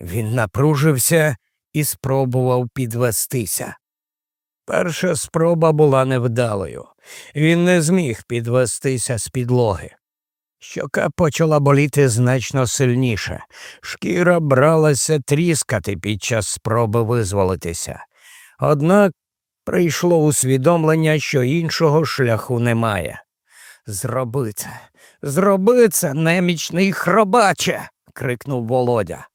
Він напружився і спробував підвестися. Перша спроба була невдалою. Він не зміг підвестися з підлоги. Щока почала боліти значно сильніше. Шкіра бралася тріскати під час спроби визволитися. Однак прийшло усвідомлення, що іншого шляху немає. Зроби це, зроби це, немічний хробаче. крикнув Володя.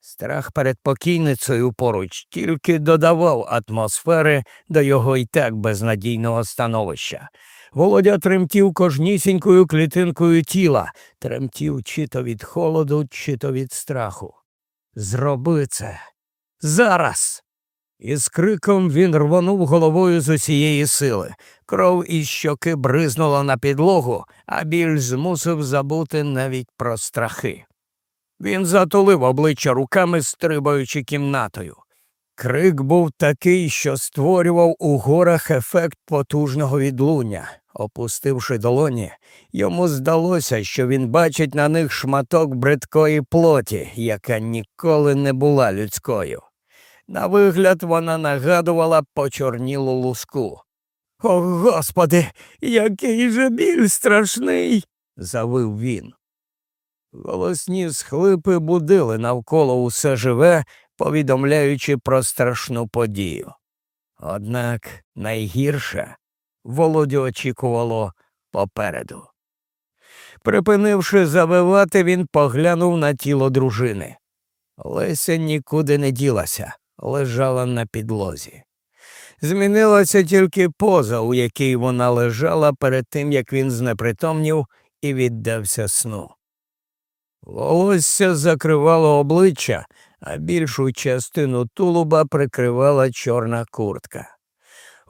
Страх перед покійницею поруч тільки додавав атмосфери до його і так безнадійного становища. Володя тремтів кожнісінькою клітинкою тіла, тремтів чи то від холоду, чи то від страху. Зроби це зараз. І з криком він рвонув головою з усієї сили. Кров із щоки бризнула на підлогу, а біль змусив забути навіть про страхи. Він затулив обличчя руками, стрибаючи кімнатою. Крик був такий, що створював у горах ефект потужного відлуння. Опустивши долоні, йому здалося, що він бачить на них шматок бридкої плоті, яка ніколи не була людською. На вигляд вона нагадувала почорнілу луску. О, господи, який же біль страшний, завив він. Голосні схлипи будили навколо усе живе, повідомляючи про страшну подію. Однак найгірше Володю очікувало попереду. Припинивши завивати, він поглянув на тіло дружини. Леся нікуди не ділася. лежала на підлозі. Змінилася тільки поза, у якій вона лежала перед тим, як він знепритомнів і віддався сну. Волосся закривало обличчя, а більшу частину тулуба прикривала чорна куртка.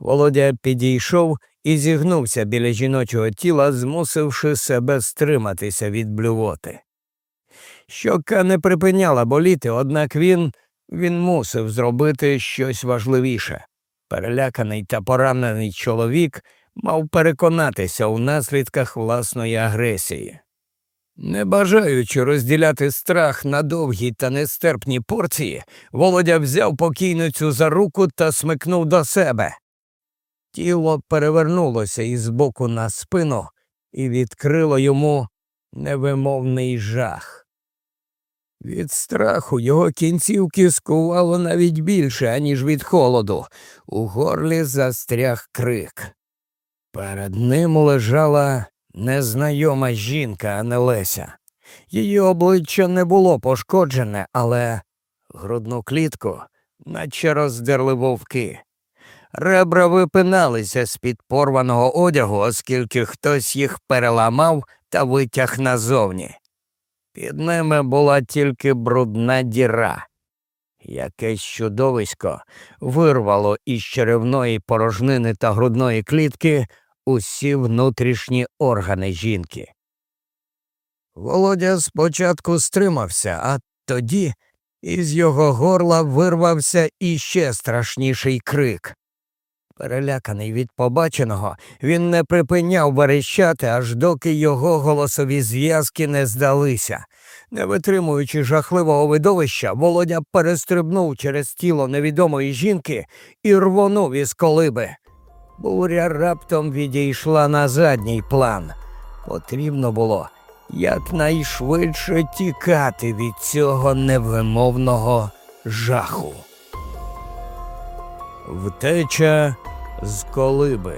Володя підійшов і зігнувся біля жіночого тіла, змусивши себе стриматися від блювоти. Щока не припиняла боліти, однак він він мусив зробити щось важливіше. Переляканий та поранений чоловік мав переконатися у наслідках власної агресії. Не бажаючи розділяти страх на довгі та нестерпні порції, Володя взяв покійницю за руку та смикнув до себе. Тіло перевернулося із боку на спину і відкрило йому невимовний жах. Від страху його кінцівки скувало навіть більше, аніж від холоду. У горлі застряг крик. Перед ним лежала незнайома жінка, а не Леся. Її обличчя не було пошкоджене, але грудну клітку наче роздерли вовки. Ребра випиналися з під порваного одягу, оскільки хтось їх переламав та витяг назовні. Під ними була тільки брудна діра. Якесь чудовисько вирвало із черевної порожнини та грудної клітки усі внутрішні органи жінки. Володя спочатку стримався, а тоді із його горла вирвався іще страшніший крик. Переляканий від побаченого, він не припиняв верещати, аж доки його голосові зв'язки не здалися. Не витримуючи жахливого видовища, Володя перестрибнув через тіло невідомої жінки і рвонув із колиби. Буря раптом відійшла на задній план. Потрібно було якнайшвидше тікати від цього невимовного жаху. Втеча з колиби.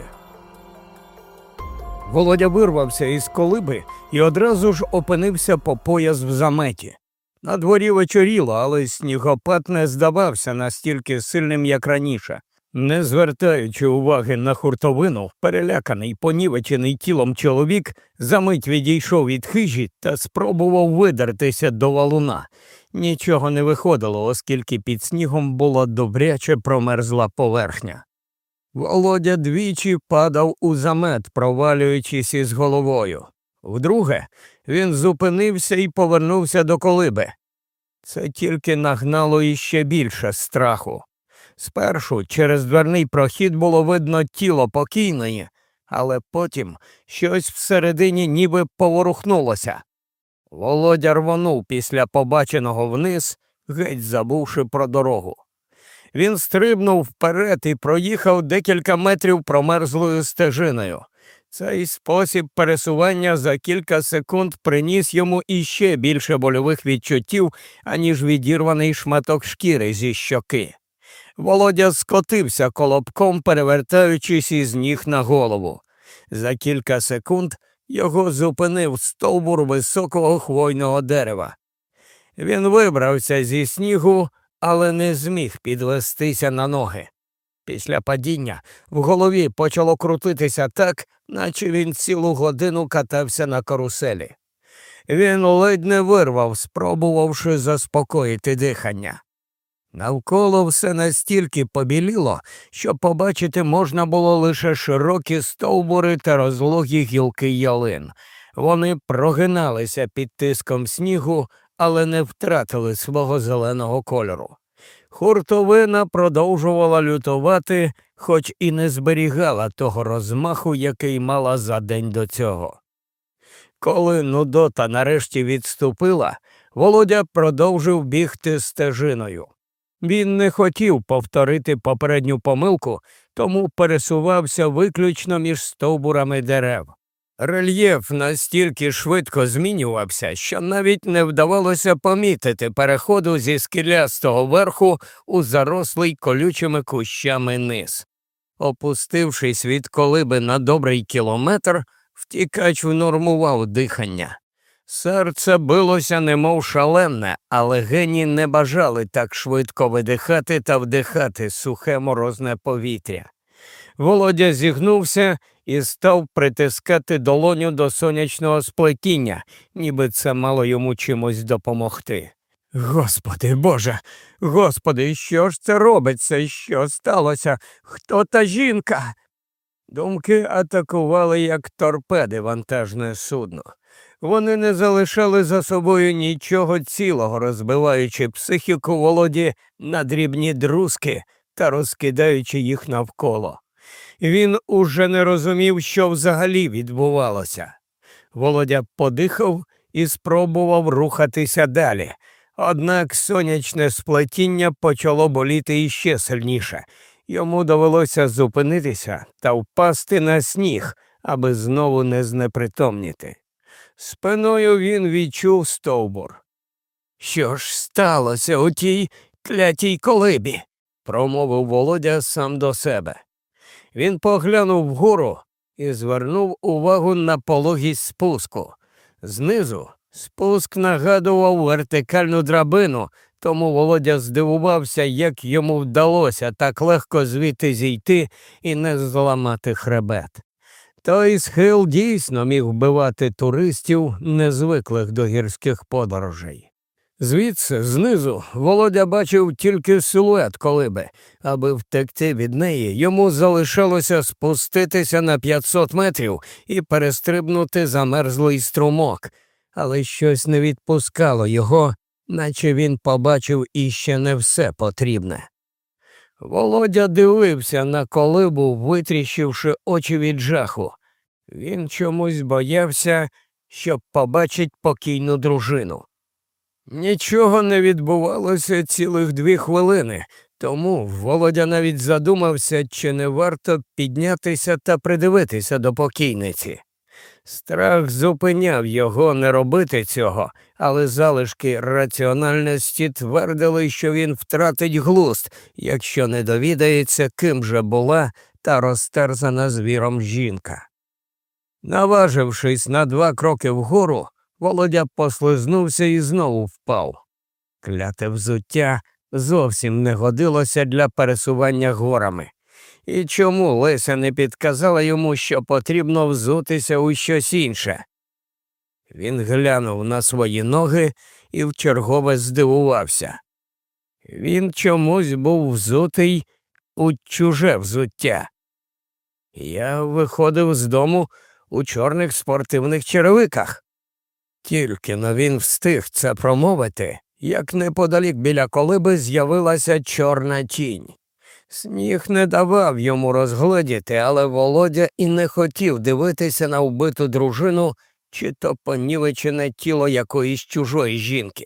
Володя вирвався із колиби і одразу ж опинився по пояс в заметі. На дворі вечоріло, але снігопад не здавався настільки сильним, як раніше. Не звертаючи уваги на хуртовину, переляканий, понівечений тілом чоловік замить відійшов від хижі та спробував видертися до валуна. Нічого не виходило, оскільки під снігом була добряче промерзла поверхня. Володя двічі падав у замет, провалюючись із головою. Вдруге, він зупинився і повернувся до колиби. Це тільки нагнало іще більше страху. Спершу через дверний прохід було видно тіло покійної, але потім щось всередині ніби поворухнулося. Володя рвонув після побаченого вниз, геть забувши про дорогу. Він стрибнув вперед і проїхав декілька метрів промерзлою стежиною. Цей спосіб пересування за кілька секунд приніс йому іще більше больових відчуттів, аніж відірваний шматок шкіри зі щоки. Володя скотився колобком, перевертаючись із ніг на голову. За кілька секунд його зупинив стовбур високого хвойного дерева. Він вибрався зі снігу, але не зміг підвестися на ноги. Після падіння в голові почало крутитися так, наче він цілу годину катався на каруселі. Він ледь не вирвав, спробувавши заспокоїти дихання. Навколо все настільки побіліло, що побачити можна було лише широкі стовбури та розлогі гілки ялин. Вони прогиналися під тиском снігу, але не втратили свого зеленого кольору. Хуртовина продовжувала лютувати, хоч і не зберігала того розмаху, який мала за день до цього. Коли Нудота нарешті відступила, Володя продовжив бігти стежиною. Він не хотів повторити попередню помилку, тому пересувався виключно між стовбурами дерев. Рельєф настільки швидко змінювався, що навіть не вдавалося помітити переходу зі скелястого верху у зарослий колючими кущами низ. Опустившись від колиби на добрий кілометр, втікач внормував дихання. Серце билося, немов шаленне, але гені не бажали так швидко видихати та вдихати сухе морозне повітря. Володя зігнувся і став притискати долоню до сонячного сплетіння, ніби це мало йому чимось допомогти. Господи Боже, господи, що ж це робиться? Що сталося? Хто та жінка? Думки атакували, як торпеди вантажне судно. Вони не залишали за собою нічого цілого, розбиваючи психіку володі на дрібні друзки та розкидаючи їх навколо. Він уже не розумів, що взагалі відбувалося. Володя подихав і спробував рухатися далі. Однак сонячне сплетіння почало боліти іще сильніше. Йому довелося зупинитися та впасти на сніг, аби знову не знепритомніти. Спиною він відчув стовбур. Що ж сталося у тій клятій колибі? промовив Володя сам до себе. Він поглянув вгору і звернув увагу на пологість спуску. Знизу спуск нагадував вертикальну драбину, тому Володя здивувався, як йому вдалося так легко звідти зійти і не зламати хребет. Той схил дійсно міг вбивати туристів, незвиклих до гірських подорожей. Звідси, знизу, Володя бачив тільки силует колиби. Аби втекти від неї, йому залишалося спуститися на 500 метрів і перестрибнути замерзлий струмок, але щось не відпускало його, наче він побачив іще не все потрібне. Володя дивився на колибу, витріщивши очі від жаху. Він чомусь боявся, що побачить покійну дружину. Нічого не відбувалося цілих дві хвилини, тому Володя навіть задумався, чи не варто піднятися та придивитися до покійниці. Страх зупиняв його не робити цього, але залишки раціональності твердили, що він втратить глузд, якщо не довідається, ким же була та розтерзана звіром жінка. Наважившись на два кроки вгору, Володя послизнувся і знову впав. Кляте взуття зовсім не годилося для пересування горами. І чому Леся не підказала йому, що потрібно взутися у щось інше? Він глянув на свої ноги і вчергове здивувався. Він чомусь був взутий у чуже взуття. Я виходив з дому у чорних спортивних черевиках. Тільки но він встиг це промовити, як неподалік біля колиби з'явилася чорна тінь. Сніг не давав йому розгледіти, але Володя і не хотів дивитися на вбиту дружину чи то понівечене тіло якоїсь чужої жінки.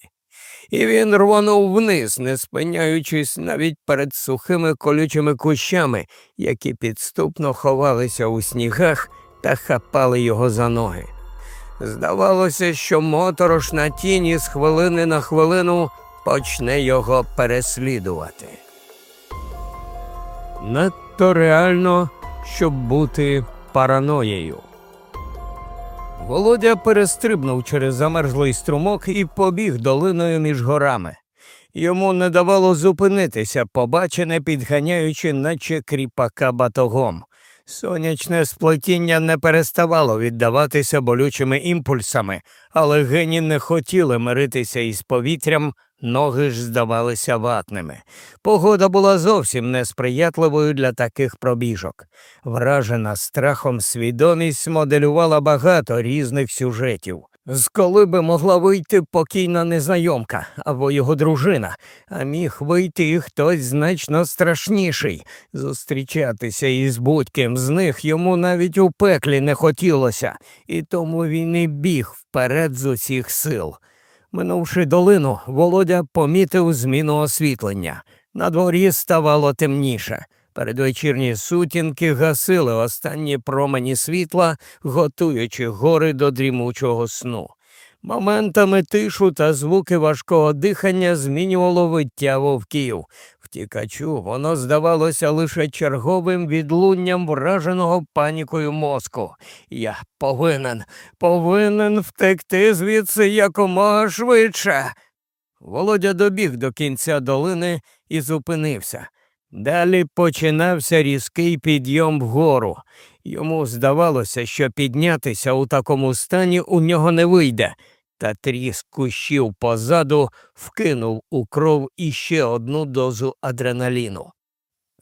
І він рвонув вниз, не спиняючись навіть перед сухими колючими кущами, які підступно ховалися у снігах та хапали його за ноги. Здавалося, що моторошна тінь з хвилини на хвилину почне його переслідувати. Надто реально, щоб бути параноєю. Володя перестрибнув через замерзлий струмок і побіг долиною між горами. Йому не давало зупинитися, побачене, підганяючи, наче кріпака батогом. Сонячне сплетіння не переставало віддаватися болючими імпульсами, але гені не хотіли миритися із повітрям, ноги ж здавалися ватними. Погода була зовсім несприятливою для таких пробіжок. Вражена страхом свідомість моделювала багато різних сюжетів. З коли би могла вийти покійна незнайомка або його дружина, а міг вийти і хтось значно страшніший. Зустрічатися із будь-ким з них йому навіть у пеклі не хотілося, і тому він і біг вперед з усіх сил. Минувши долину, Володя помітив зміну освітлення. На дворі ставало темніше. Передвечірні сутінки гасили останні промені світла, готуючи гори до дрімучого сну. Моментами тишу та звуки важкого дихання змінювало виття вовків. Втікачу воно здавалося лише черговим відлунням враженого панікою мозку. Я повинен, повинен втекти звідси якомога швидше. Володя добіг до кінця долини і зупинився. Далі починався різкий підйом вгору. Йому здавалося, що піднятися у такому стані у нього не вийде, та тріск кущів позаду вкинув у кров іще одну дозу адреналіну.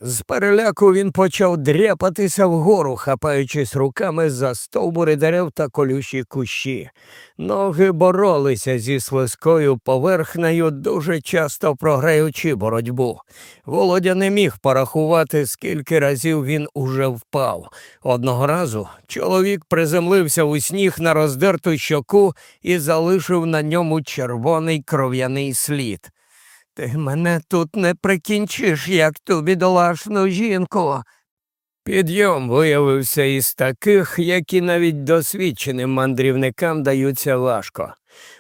З переляку він почав дряпатися вгору, хапаючись руками за стовбури дерев та колючі кущі. Ноги боролися зі слизькою поверхнею, дуже часто програючи боротьбу. Володя не міг порахувати, скільки разів він уже впав. Одного разу чоловік приземлився у сніг на роздерту щоку і залишив на ньому червоний кров'яний слід. Ти мене тут не прикінчиш, як ту бідолашну жінку. Підйом виявився із таких, які навіть досвідченим мандрівникам даються важко.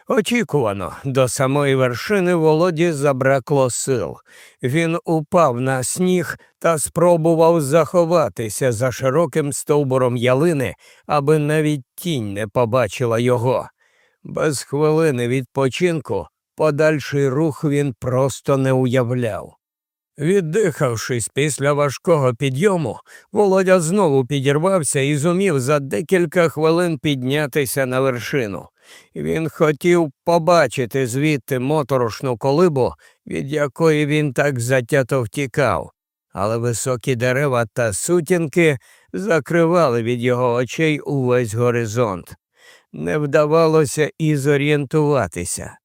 Очікувано, до самої вершини володі забракло сил. Він упав на сніг та спробував заховатися за широким стовбуром ялини, аби навіть тінь не побачила його. Без хвилини відпочинку Подальший рух він просто не уявляв. Віддихавшись після важкого підйому, Володя знову підірвався і зумів за декілька хвилин піднятися на вершину. Він хотів побачити звідти моторошну колибу, від якої він так затято втікав, але високі дерева та сутінки закривали від його очей увесь горизонт. Не вдавалося і зорієнтуватися.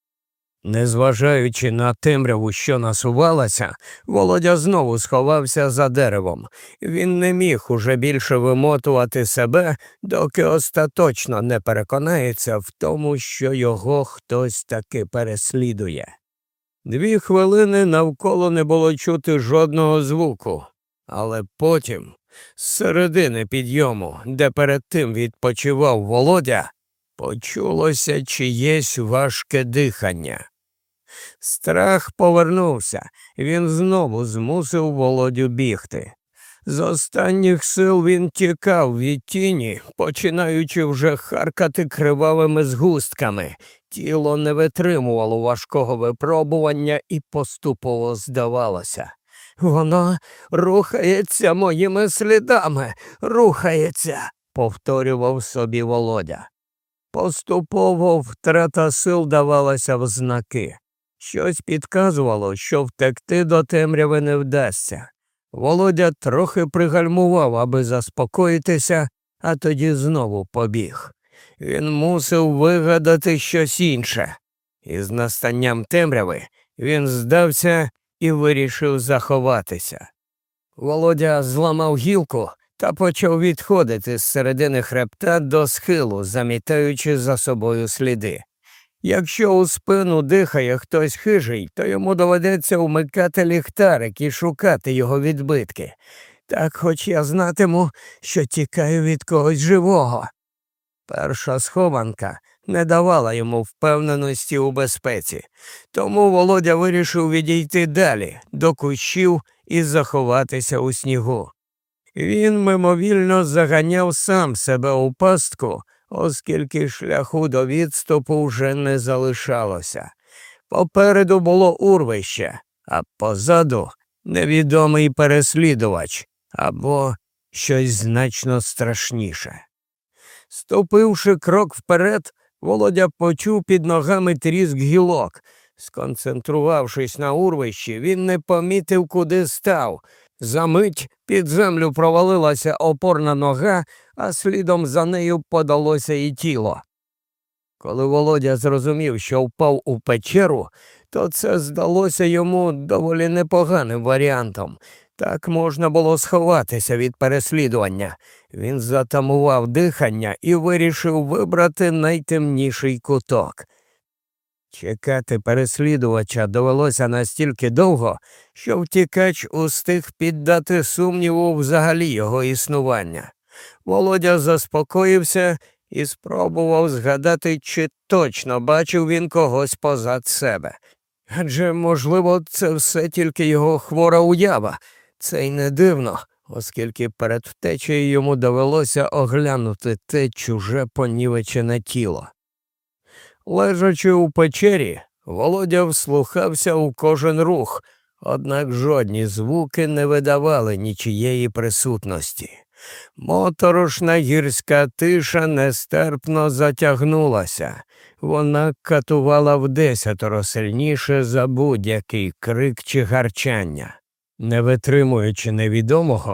Незважаючи на темряву, що насувалася, Володя знову сховався за деревом. Він не міг уже більше вимотувати себе, доки остаточно не переконається в тому, що його хтось таки переслідує. Дві хвилини навколо не було чути жодного звуку, але потім, з середини підйому, де перед тим відпочивав Володя, почулося чиєсь важке дихання. Страх повернувся, він знову змусив володю бігти. З останніх сил він тікав від тіні, починаючи вже харкати кривавими згустками. Тіло не витримувало важкого випробування і поступово здавалося. Воно рухається моїми слідами, рухається, повторював собі Володя. Поступово втрата сил давалася в знаки. Щось підказувало, що втекти до темряви не вдасться. Володя трохи пригальмував, аби заспокоїтися, а тоді знову побіг. Він мусив вигадати щось інше. І з настанням темряви він здався і вирішив заховатися. Володя зламав гілку та почав відходити з середини хребта до схилу, замітаючи за собою сліди. Якщо у спину дихає хтось хижий, то йому доведеться умикати ліхтарик і шукати його відбитки. Так хоч я знатиму, що тікаю від когось живого. Перша схованка не давала йому впевненості у безпеці, тому Володя вирішив відійти далі, до кущів і заховатися у снігу. Він мимовільно заганяв сам себе у пастку, оскільки шляху до відступу вже не залишалося. Попереду було урвище, а позаду невідомий переслідувач або щось значно страшніше. Ступивши крок вперед, Володя почув під ногами тріск гілок. Сконцентрувавшись на урвищі, він не помітив, куди став. Замить під землю провалилася опорна нога, а слідом за нею подалося і тіло. Коли Володя зрозумів, що впав у печеру, то це здалося йому доволі непоганим варіантом. Так можна було сховатися від переслідування. Він затамував дихання і вирішив вибрати найтемніший куток. Чекати переслідувача довелося настільки довго, що втікач устиг піддати сумніву взагалі його існування. Володя заспокоївся і спробував згадати, чи точно бачив він когось позад себе. Адже, можливо, це все тільки його хвора уява. Це й не дивно, оскільки перед втечею йому довелося оглянути те чуже понівечене тіло. Лежачи у печері, Володя вслухався у кожен рух, однак жодні звуки не видавали нічієї присутності. Моторошна гірська тиша нестерпно затягнулася. Вона катувала вдесятеро сильніше за будь-який крик чи гарчання. Не витримуючи невідомого,